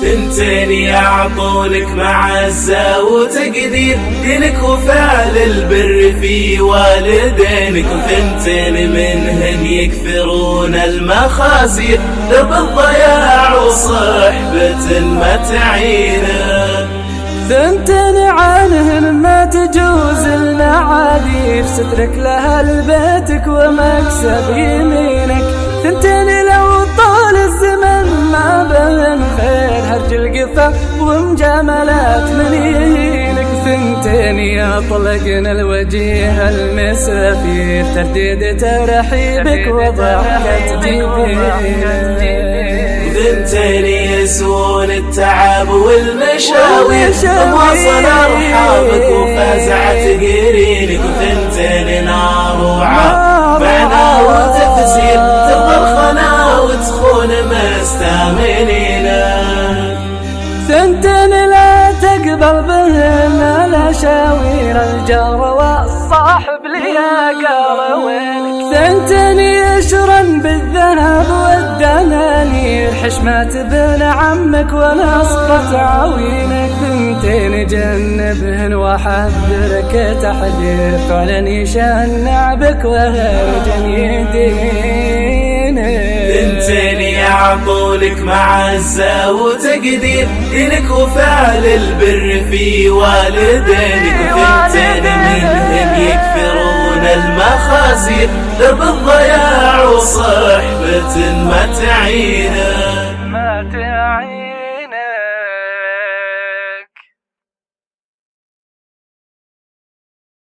ثنتين يعطونك معزة وتقدير دينك وفعل البر في والدينك. وثنتين منهن يكثرون المخاسير درب الضياع وصحبة المتعينة ثنتين عنهن ما تجوز المعاذير سترك لها لبيتك ومكسب يمينك. هرج القفا ومجاملات منينك ثنتين يا طلقنا الوجيه المسافير ترديد ترحيبك وضحكة جبينك ثنتين يسون التعب والمشاوير تواصل ارحامك وفزعت قرينك وثنتين نار وعاب معنا وتفسير الخنا وتخون مستامنين ثنتين لا تقبل بهن الاشاوير الجار والصاحب ليا قال وينك ثنتين يشرن بالذهب والدنانير. حشمات ابن عمك ونصبة عوينك ثنتين جنبهن وحذرك تحذير. فعلا يشنع بك وهرجا يدينك يعطونك معزة وتقدير. دينك وفعل البر في والدينك وثنتين منهم يكثرون المخاسير درب الضياع وصحبة متعينه